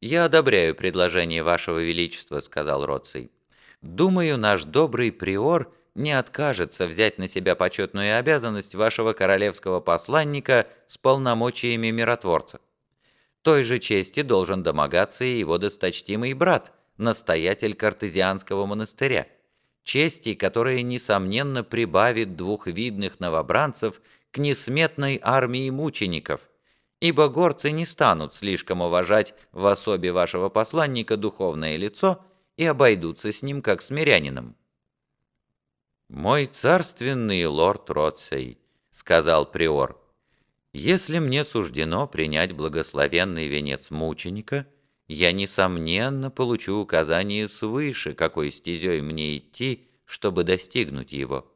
«Я одобряю предложение Вашего Величества», — сказал Роций. «Думаю, наш добрый приор не откажется взять на себя почетную обязанность вашего королевского посланника с полномочиями миротворца. Той же чести должен домогаться и его досточтимый брат, настоятель картезианского монастыря. Чести, которая, несомненно, прибавит двух видных новобранцев к несметной армии мучеников, ибо горцы не станут слишком уважать в особе вашего посланника духовное лицо и обойдутся с ним как с мирянином. «Мой царственный лорд Роцей», — сказал приор, если мне суждено принять благословенный венец мученика, я, несомненно, получу указание свыше, какой стезей мне идти, чтобы достигнуть его.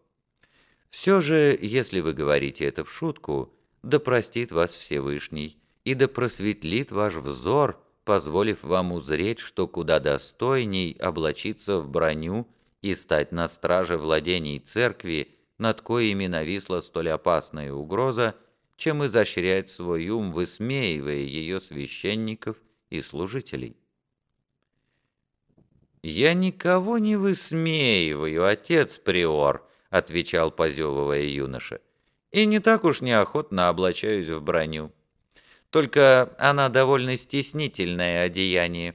Все же, если вы говорите это в шутку, да простит вас Всевышний, и да просветлит ваш взор, позволив вам узреть, что куда достойней облачиться в броню и стать на страже владений церкви, над коими нависла столь опасная угроза, чем изощрять свой ум, высмеивая ее священников и служителей. «Я никого не высмеиваю, отец Приор», — отвечал позевывая юноша, «и не так уж неохотно облачаюсь в броню. Только она довольно стеснительное одеяние,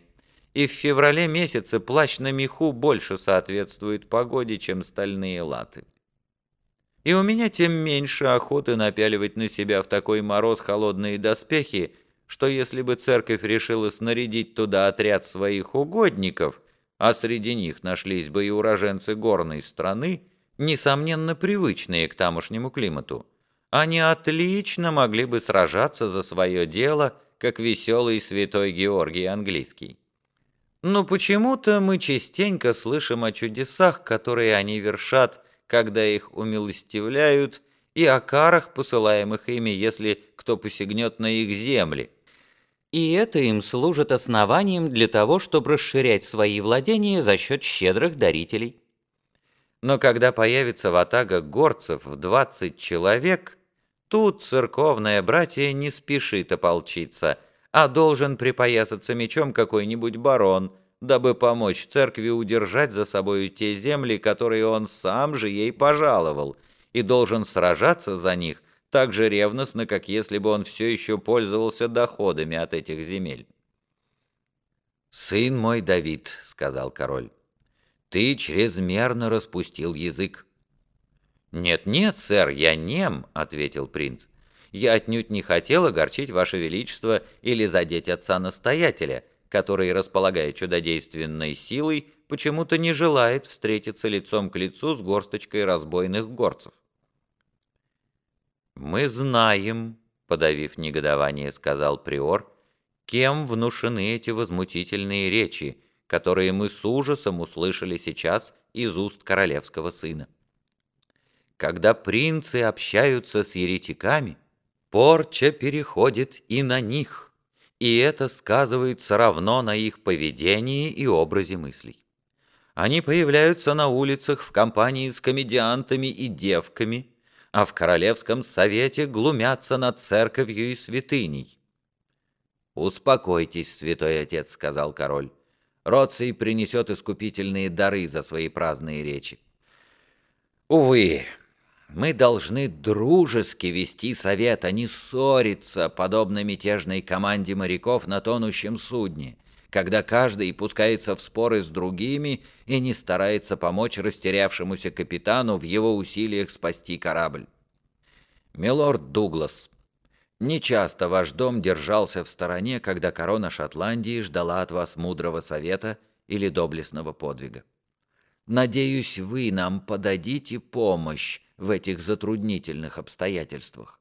и в феврале месяце плащ на меху больше соответствует погоде, чем стальные латы и у меня тем меньше охоты напяливать на себя в такой мороз холодные доспехи, что если бы церковь решила снарядить туда отряд своих угодников, а среди них нашлись бы и уроженцы горной страны, несомненно привычные к тамошнему климату, они отлично могли бы сражаться за свое дело, как веселый святой Георгий английский. Но почему-то мы частенько слышим о чудесах, которые они вершат, когда их умилостивляют, и о карах, посылаемых ими, если кто посягнет на их земли. И это им служит основанием для того, чтобы расширять свои владения за счет щедрых дарителей. Но когда появится ватага горцев в 20 человек, тут церковное братье не спешит ополчиться, а должен припоясаться мечом какой-нибудь барон – дабы помочь церкви удержать за собою те земли, которые он сам же ей пожаловал, и должен сражаться за них так же ревностно, как если бы он все еще пользовался доходами от этих земель. «Сын мой Давид», — сказал король, — «ты чрезмерно распустил язык». «Нет-нет, сэр, я нем», — ответил принц. «Я отнюдь не хотел огорчить ваше величество или задеть отца-настоятеля, который, располагая чудодейственной силой, почему-то не желает встретиться лицом к лицу с горсточкой разбойных горцев. «Мы знаем», — подавив негодование, сказал приор, «кем внушены эти возмутительные речи, которые мы с ужасом услышали сейчас из уст королевского сына. Когда принцы общаются с еретиками, порча переходит и на них» и это сказывается равно на их поведении и образе мыслей. Они появляются на улицах в компании с комедиантами и девками, а в королевском совете глумятся над церковью и святыней. «Успокойтесь, святой отец», — сказал король. «Роций принесет искупительные дары за свои праздные речи». «Увы, мы должны дружески вести совет, а не ссориться, подобно мятежной команде моряков на тонущем судне, когда каждый пускается в споры с другими и не старается помочь растерявшемуся капитану в его усилиях спасти корабль. Милорд Дуглас, нечасто ваш дом держался в стороне, когда корона Шотландии ждала от вас мудрого совета или доблестного подвига. Надеюсь, вы нам подадите помощь, в этих затруднительных обстоятельствах.